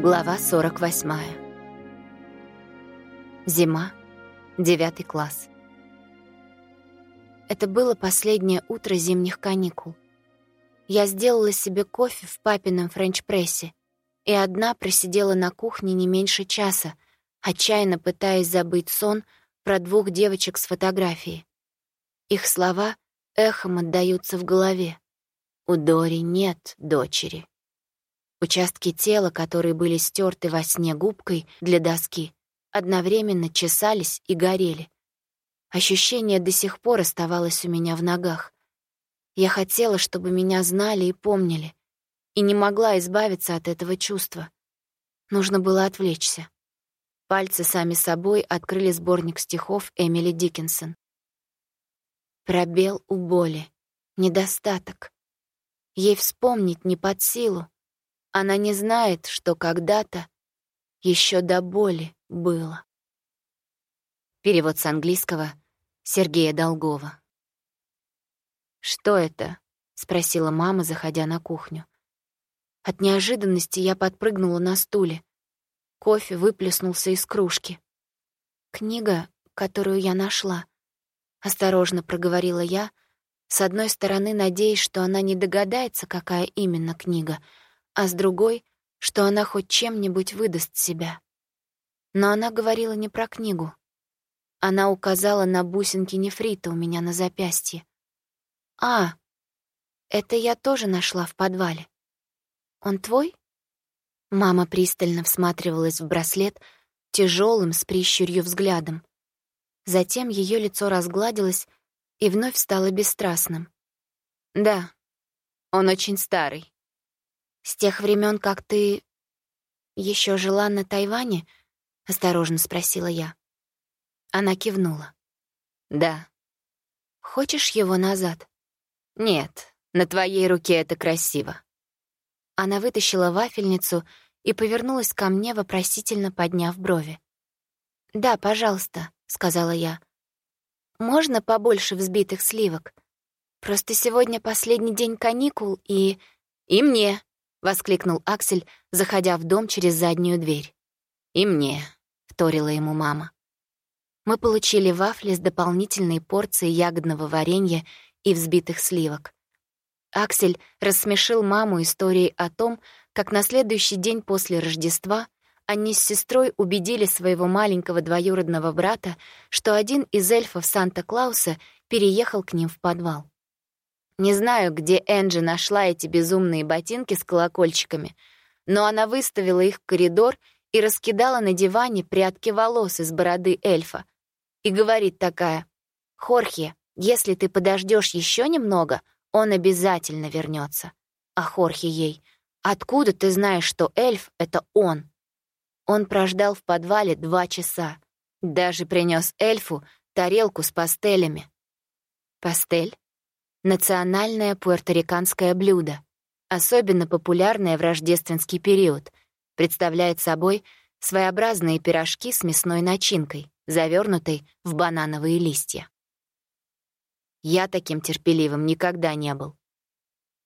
Глава 48. Зима. Девятый класс. Это было последнее утро зимних каникул. Я сделала себе кофе в папином френч-прессе и одна просидела на кухне не меньше часа, отчаянно пытаясь забыть сон про двух девочек с фотографией. Их слова эхом отдаются в голове. У Дори нет дочери. Участки тела, которые были стерты во сне губкой для доски, одновременно чесались и горели. Ощущение до сих пор оставалось у меня в ногах. Я хотела, чтобы меня знали и помнили, и не могла избавиться от этого чувства. Нужно было отвлечься. Пальцы сами собой открыли сборник стихов Эмили Диккенсон. Пробел у боли, недостаток. Ей вспомнить не под силу, она не знает, что когда-то еще до боли было. Перевод с английского Сергея Долгова. «Что это?» — спросила мама, заходя на кухню. От неожиданности я подпрыгнула на стуле. Кофе выплеснулся из кружки. «Книга, которую я нашла», — осторожно проговорила я, с одной стороны надеясь, что она не догадается, какая именно книга — а с другой, что она хоть чем-нибудь выдаст себя. Но она говорила не про книгу. Она указала на бусинки нефрита у меня на запястье. «А, это я тоже нашла в подвале. Он твой?» Мама пристально всматривалась в браслет тяжелым с прищурью взглядом. Затем ее лицо разгладилось и вновь стало бесстрастным. «Да, он очень старый. «С тех времен, как ты еще жила на Тайване?» — осторожно спросила я. Она кивнула. «Да». «Хочешь его назад?» «Нет, на твоей руке это красиво». Она вытащила вафельницу и повернулась ко мне, вопросительно подняв брови. «Да, пожалуйста», — сказала я. «Можно побольше взбитых сливок? Просто сегодня последний день каникул, и...» «И мне», — воскликнул Аксель, заходя в дом через заднюю дверь. «И мне», — вторила ему мама. Мы получили вафли с дополнительной порцией ягодного варенья и взбитых сливок. Аксель рассмешил маму историей о том, как на следующий день после Рождества они с сестрой убедили своего маленького двоюродного брата, что один из эльфов Санта-Клауса переехал к ним в подвал. Не знаю, где Энджи нашла эти безумные ботинки с колокольчиками, но она выставила их в коридор и раскидала на диване прядки волос из бороды эльфа. И говорит такая, «Хорхе, если ты подождешь еще немного, он обязательно вернется. А Хорхе ей, «Откуда ты знаешь, что эльф — это он?» Он прождал в подвале два часа. Даже принес эльфу тарелку с пастелями. Пастель национальное пуэрториканское блюдо, особенно популярное в рождественский период, представляет собой своеобразные пирожки с мясной начинкой, завернутой в банановые листья. Я таким терпеливым никогда не был.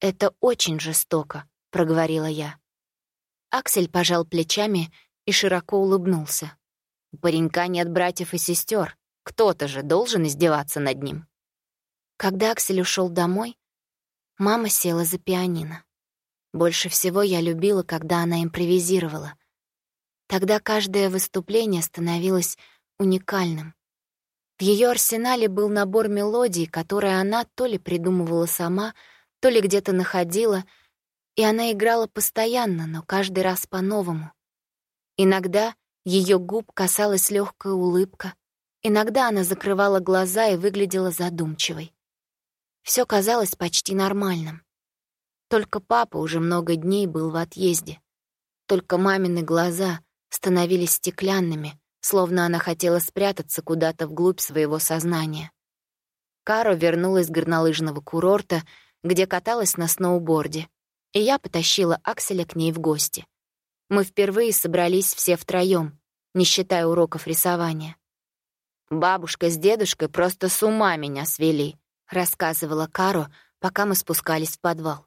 «Это очень жестоко», — проговорила я. Аксель пожал плечами и широко улыбнулся. У паренька нет братьев и сестер. Кто-то же должен издеваться над ним. Когда Аксель ушел домой, мама села за пианино. Больше всего я любила, когда она импровизировала. Тогда каждое выступление становилось уникальным. В ее арсенале был набор мелодий, которые она то ли придумывала сама, то ли где-то находила, и она играла постоянно, но каждый раз по-новому. Иногда ее губ касалась легкая улыбка, иногда она закрывала глаза и выглядела задумчивой. Все казалось почти нормальным. Только папа уже много дней был в отъезде. Только мамины глаза становились стеклянными, словно она хотела спрятаться куда-то вглубь своего сознания. Каро вернулась с горнолыжного курорта, где каталась на сноуборде, и я потащила Акселя к ней в гости. Мы впервые собрались все втроём, не считая уроков рисования. Бабушка с дедушкой просто с ума меня свели рассказывала Каро, пока мы спускались в подвал.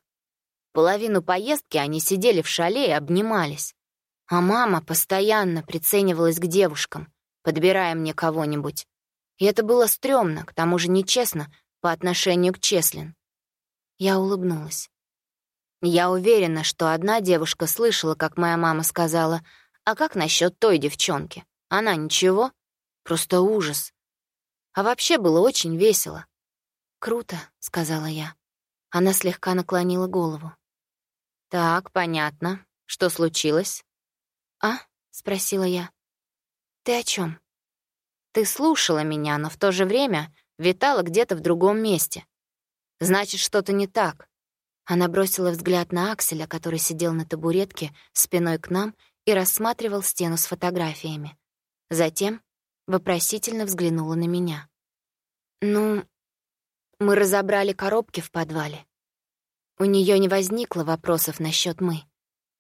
Половину поездки они сидели в шале и обнимались. А мама постоянно приценивалась к девушкам, подбирая мне кого-нибудь. И это было стрёмно, к тому же нечестно по отношению к Чеслин. Я улыбнулась. Я уверена, что одна девушка слышала, как моя мама сказала, «А как насчет той девчонки? Она ничего? Просто ужас». А вообще было очень весело. «Круто», — сказала я. Она слегка наклонила голову. «Так, понятно. Что случилось?» «А?» — спросила я. «Ты о чем? «Ты слушала меня, но в то же время витала где-то в другом месте. Значит, что-то не так». Она бросила взгляд на Акселя, который сидел на табуретке спиной к нам и рассматривал стену с фотографиями. Затем вопросительно взглянула на меня. «Ну, мы разобрали коробки в подвале. У нее не возникло вопросов насчет «мы».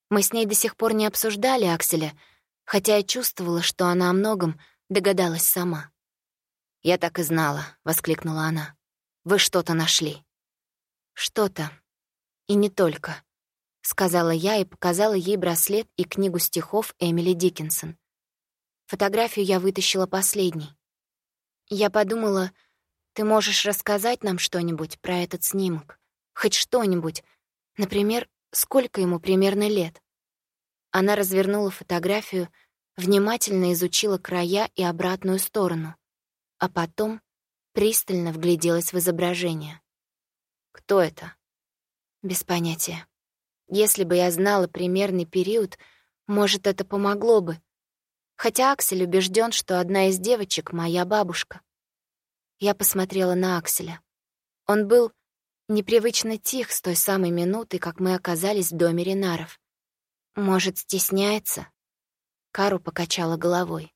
Мы с ней до сих пор не обсуждали Акселя, хотя я чувствовала, что она о многом догадалась сама. «Я так и знала», — воскликнула она. «Вы что-то нашли». «Что-то. И не только», — сказала я и показала ей браслет и книгу стихов Эмили Диккенсон. Фотографию я вытащила последней. Я подумала, ты можешь рассказать нам что-нибудь про этот снимок? Хоть что-нибудь. Например, сколько ему примерно лет. Она развернула фотографию, внимательно изучила края и обратную сторону, а потом пристально вгляделась в изображение. «Кто это?» «Без понятия. Если бы я знала примерный период, может, это помогло бы. Хотя Аксель убежден, что одна из девочек — моя бабушка». Я посмотрела на Акселя. Он был непривычно тих с той самой минуты, как мы оказались в доме Ренаров. Может, стесняется? Кару покачала головой.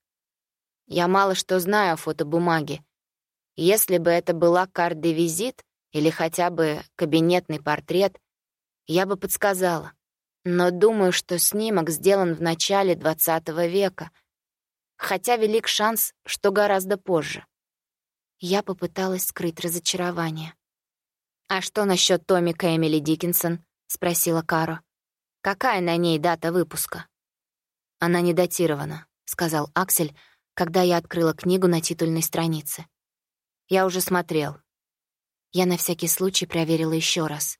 Я мало что знаю о фотобумаге. Если бы это была карт-де-визит или хотя бы кабинетный портрет, я бы подсказала. Но думаю, что снимок сделан в начале XX века, хотя велик шанс, что гораздо позже. Я попыталась скрыть разочарование. «А что насчет томика Эмили Диккенсон?» — спросила Каро. «Какая на ней дата выпуска?» «Она не датирована», — сказал Аксель, когда я открыла книгу на титульной странице. «Я уже смотрел». Я на всякий случай проверила еще раз.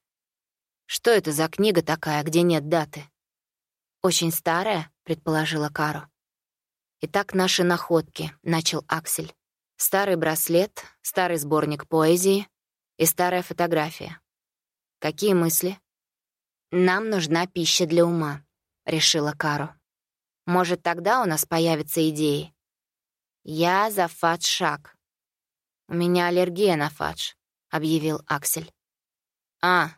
«Что это за книга такая, где нет даты?» «Очень старая», — предположила Каро. «Итак, наши находки», — начал Аксель. «Старый браслет, старый сборник поэзии, и старая фотография. Какие мысли? Нам нужна пища для ума, решила Каро. Может, тогда у нас появятся идеи. Я за фадж-шаг. У меня аллергия на фадж, объявил Аксель. А,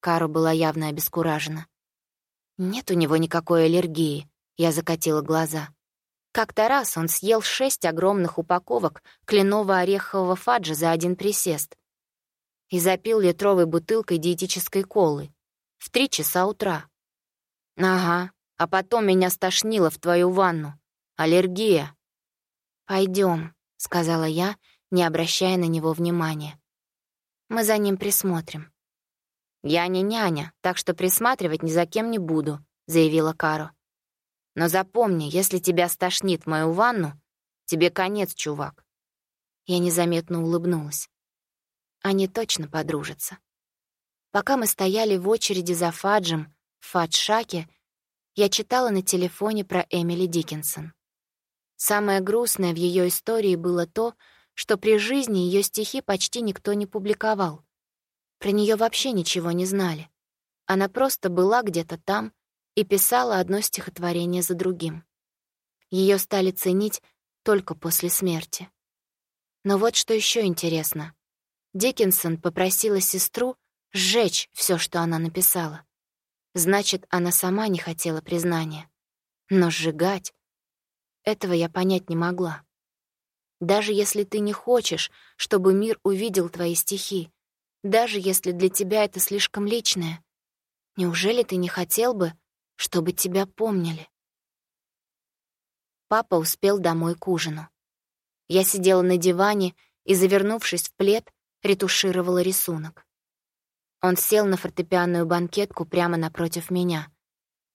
Каро была явно обескуражена. Нет у него никакой аллергии, я закатила глаза. Как-то раз он съел шесть огромных упаковок кленово-орехового фаджа за один присест и запил литровой бутылкой диетической колы. В три часа утра. Ага, а потом меня стошнило в твою ванну. Аллергия. Пойдем, сказала я, не обращая на него внимания. Мы за ним присмотрим. Я не няня, так что присматривать ни за кем не буду, заявила Каро. Но запомни, если тебя стошнит мою ванну, тебе конец, чувак. Я незаметно улыбнулась. Они точно подружатся. Пока мы стояли в очереди за Фаджем в Фаджшаке, я читала на телефоне про Эмили Диккенсон. Самое грустное в ее истории было то, что при жизни ее стихи почти никто не публиковал. Про нее вообще ничего не знали. Она просто была где-то там и писала одно стихотворение за другим. Ее стали ценить только после смерти. Но вот что еще интересно. Диккенсон попросила сестру сжечь все, что она написала. Значит, она сама не хотела признания. Но сжигать — этого я понять не могла. Даже если ты не хочешь, чтобы мир увидел твои стихи, даже если для тебя это слишком личное, неужели ты не хотел бы, чтобы тебя помнили? Папа успел домой к ужину. Я сидела на диване и, завернувшись в плед, ретушировала рисунок. Он сел на фортепианную банкетку прямо напротив меня.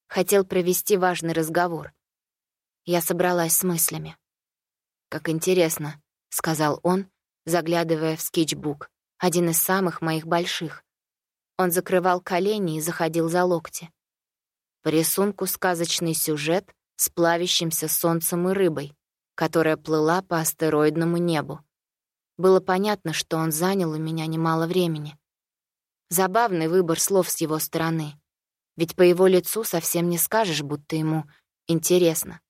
Хотел провести важный разговор. Я собралась с мыслями. «Как интересно», — сказал он, заглядывая в скетчбук, один из самых моих больших. Он закрывал колени и заходил за локти. По рисунку сказочный сюжет с плавящимся солнцем и рыбой, которая плыла по астероидному небу. Было понятно, что он занял у меня немало времени. Забавный выбор слов с его стороны. Ведь по его лицу совсем не скажешь, будто ему интересно.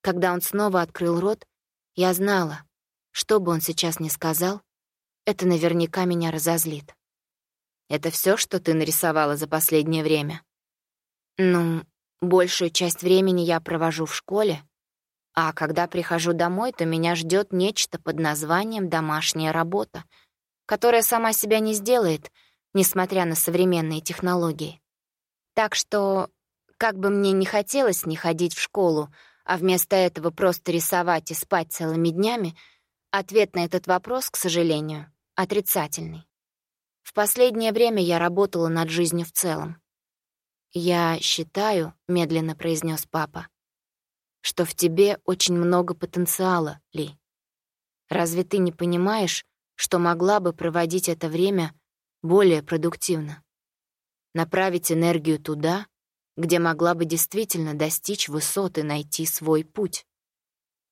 Когда он снова открыл рот, я знала, что бы он сейчас ни сказал, это наверняка меня разозлит. Это все, что ты нарисовала за последнее время? Ну, большую часть времени я провожу в школе, а когда прихожу домой, то меня ждет нечто под названием «домашняя работа», которая сама себя не сделает, несмотря на современные технологии. Так что, как бы мне не хотелось не ходить в школу, а вместо этого просто рисовать и спать целыми днями, ответ на этот вопрос, к сожалению, отрицательный. В последнее время я работала над жизнью в целом. «Я считаю», — медленно произнес папа, что в тебе очень много потенциала, Ли. Разве ты не понимаешь, что могла бы проводить это время более продуктивно? Направить энергию туда, где могла бы действительно достичь высоты, найти свой путь.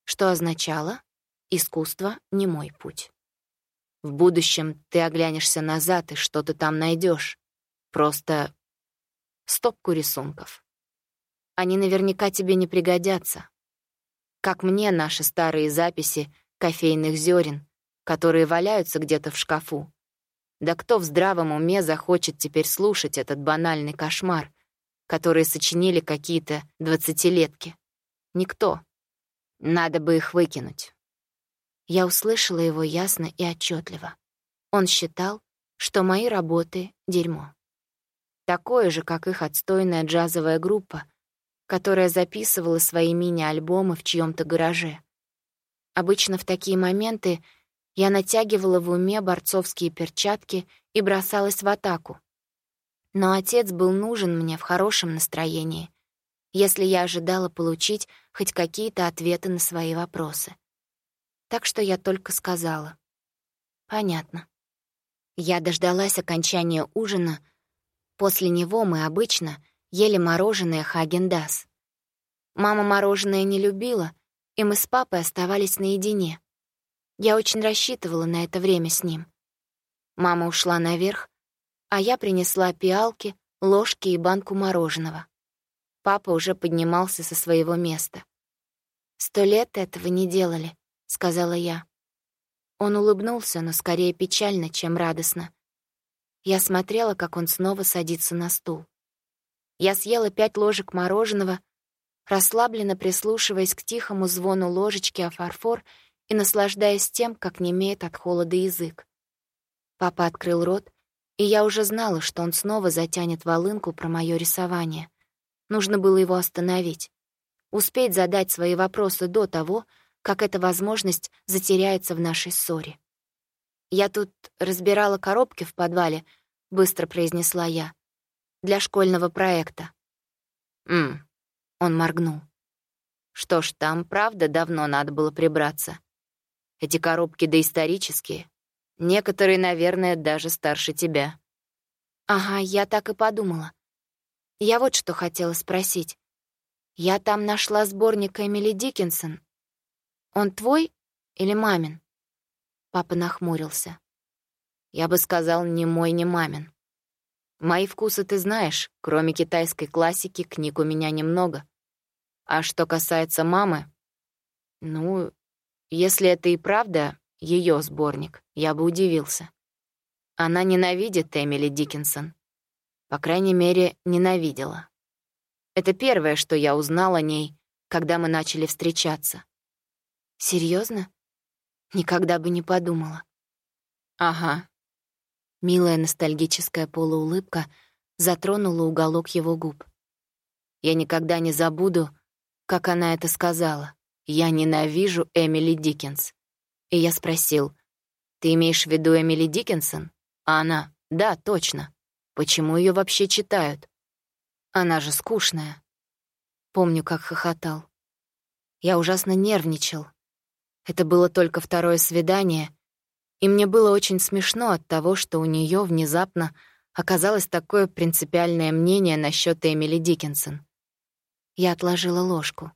Что означало «искусство не мой путь». В будущем ты оглянешься назад и что-то там найдешь. Просто стопку рисунков. Они наверняка тебе не пригодятся. Как мне наши старые записи кофейных зерен, которые валяются где-то в шкафу. Да кто в здравом уме захочет теперь слушать этот банальный кошмар, который сочинили какие-то двадцатилетки? Никто. Надо бы их выкинуть. Я услышала его ясно и отчетливо. Он считал, что мои работы — дерьмо. Такое же, как их отстойная джазовая группа, которая записывала свои мини-альбомы в чьем-то гараже. Обычно в такие моменты я натягивала в уме борцовские перчатки и бросалась в атаку. Но отец был нужен мне в хорошем настроении, если я ожидала получить хоть какие-то ответы на свои вопросы. Так что я только сказала. «Понятно». Я дождалась окончания ужина. После него мы обычно — ели мороженое Хагендас. Мама мороженое не любила, и мы с папой оставались наедине. Я очень рассчитывала на это время с ним. Мама ушла наверх, а я принесла пиалки, ложки и банку мороженого. Папа уже поднимался со своего места. «Сто лет этого не делали», — сказала я. Он улыбнулся, но скорее печально, чем радостно. Я смотрела, как он снова садится на стул. Я съела пять ложек мороженого, расслабленно прислушиваясь к тихому звону ложечки о фарфор и наслаждаясь тем, как немеет от холода язык. Папа открыл рот, и я уже знала, что он снова затянет волынку про мое рисование. Нужно было его остановить. Успеть задать свои вопросы до того, как эта возможность затеряется в нашей ссоре. «Я тут разбирала коробки в подвале», — быстро произнесла я для школьного проекта. «Ммм», — он моргнул. «Что ж, там правда давно надо было прибраться. Эти коробки доисторические. Некоторые, наверное, даже старше тебя». «Ага, я так и подумала. Я вот что хотела спросить. Я там нашла сборник Эмили Диккенсон. Он твой или мамин?» Папа нахмурился. «Я бы сказал, ни мой, ни мамин. Мои вкусы ты знаешь, кроме китайской классики, книг у меня немного. А что касается мамы, ну, если это и правда ее сборник, я бы удивился. Она ненавидит Эмили Диккенсон. По крайней мере, ненавидела. Это первое, что я узнал о ней, когда мы начали встречаться. Серьезно? Никогда бы не подумала. Ага, Милая ностальгическая полуулыбка затронула уголок его губ. Я никогда не забуду, как она это сказала. «Я ненавижу Эмили Диккенс». И я спросил, «Ты имеешь в виду Эмили Диккенсон?» А она, «Да, точно. Почему ее вообще читают?» Она же скучная. Помню, как хохотал. Я ужасно нервничал. Это было только второе свидание, и мне было очень смешно от того, что у нее внезапно оказалось такое принципиальное мнение насчет Эмили Диккенсон. Я отложила ложку.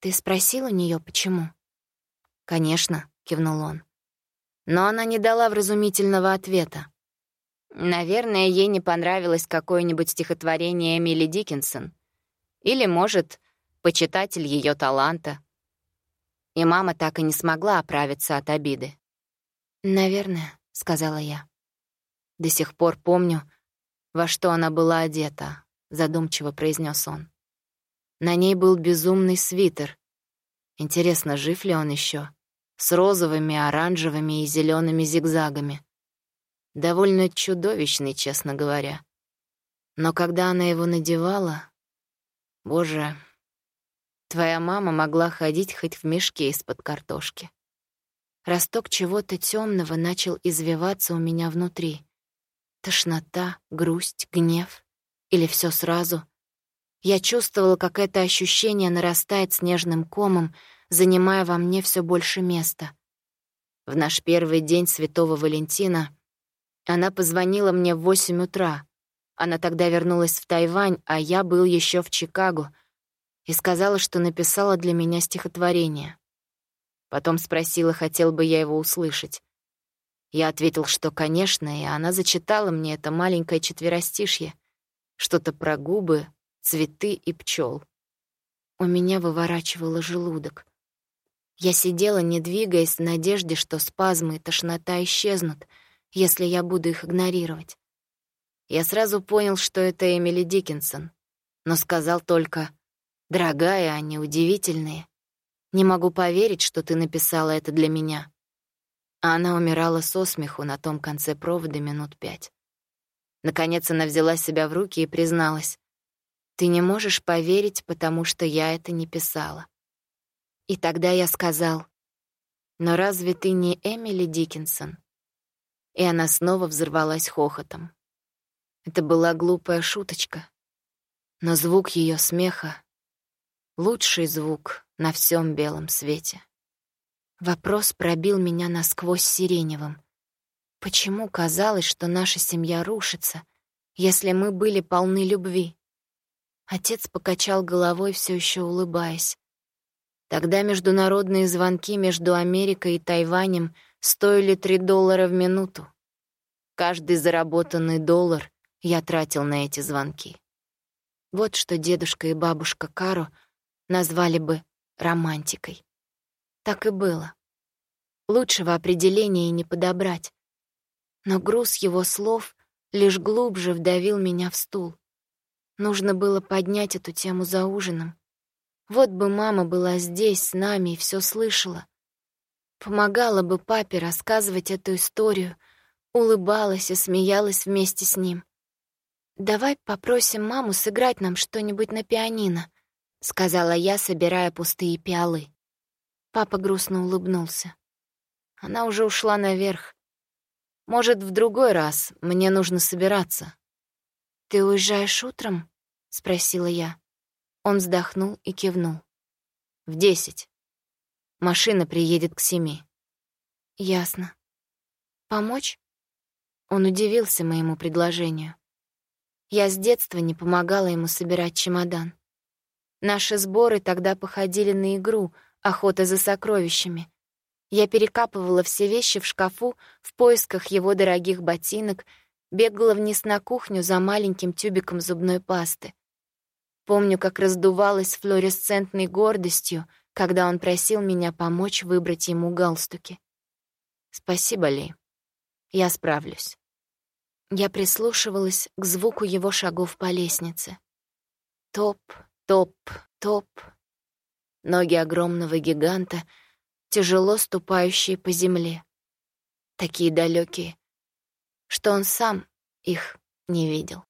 «Ты спросил у нее, почему?» «Конечно», — кивнул он. Но она не дала вразумительного ответа. Наверное, ей не понравилось какое-нибудь стихотворение Эмили Диккенсон. Или, может, почитатель ее таланта. И мама так и не смогла оправиться от обиды. «Наверное», — сказала я. До сих пор помню, во что она была одета, задумчиво произнес он. На ней был безумный свитер. Интересно, жив ли он еще? С розовыми, оранжевыми и зелеными зигзагами. Довольно чудовищный, честно говоря. Но когда она его надевала... Боже, твоя мама могла ходить хоть в мешке из-под картошки. Росток чего-то темного начал извиваться у меня внутри. Тошнота, грусть, гнев. Или все сразу. Я чувствовала, как это ощущение нарастает снежным комом, занимая во мне все больше места. В наш первый день Святого Валентина она позвонила мне в восемь утра. Она тогда вернулась в Тайвань, а я был еще в Чикаго, и сказала, что написала для меня стихотворение. Потом спросила, хотел бы я его услышать. Я ответил, что, конечно, и она зачитала мне это маленькое четверостишье, что-то про губы, цветы и пчел. У меня выворачивало желудок. Я сидела, не двигаясь, в надежде, что спазмы и тошнота исчезнут, если я буду их игнорировать. Я сразу понял, что это Эмили Диккенсон, но сказал только «Дорогая, они удивительные. Не могу поверить, что ты написала это для меня» а она умирала со смеху на том конце провода минут пять. Наконец она взяла себя в руки и призналась. «Ты не можешь поверить, потому что я это не писала». И тогда я сказал, «Но разве ты не Эмили Диккенсон?» И она снова взорвалась хохотом. Это была глупая шуточка, но звук ее смеха — лучший звук на всем белом свете. Вопрос пробил меня насквозь сиреневым. Почему казалось, что наша семья рушится, если мы были полны любви? Отец покачал головой, все еще улыбаясь. Тогда международные звонки между Америкой и Тайванем стоили 3 доллара в минуту. Каждый заработанный доллар я тратил на эти звонки. Вот что дедушка и бабушка Каро назвали бы романтикой. Так и было. Лучшего определения и не подобрать. Но груз его слов лишь глубже вдавил меня в стул. Нужно было поднять эту тему за ужином. Вот бы мама была здесь с нами и все слышала. Помогала бы папе рассказывать эту историю, улыбалась и смеялась вместе с ним. «Давай попросим маму сыграть нам что-нибудь на пианино», — сказала я, собирая пустые пиалы. Папа грустно улыбнулся. Она уже ушла наверх. Может, в другой раз. Мне нужно собираться. «Ты уезжаешь утром?» — спросила я. Он вздохнул и кивнул. «В десять. Машина приедет к семи». «Ясно. Помочь?» Он удивился моему предложению. Я с детства не помогала ему собирать чемодан. Наши сборы тогда походили на игру — охота за сокровищами. Я перекапывала все вещи в шкафу в поисках его дорогих ботинок, бегала вниз на кухню за маленьким тюбиком зубной пасты. Помню, как раздувалась флуоресцентной гордостью, когда он просил меня помочь выбрать ему галстуки. «Спасибо, Ли. Я справлюсь». Я прислушивалась к звуку его шагов по лестнице. Топ, топ, топ, ноги огромного гиганта, тяжело ступающие по земле. Такие далекие, что он сам их не видел.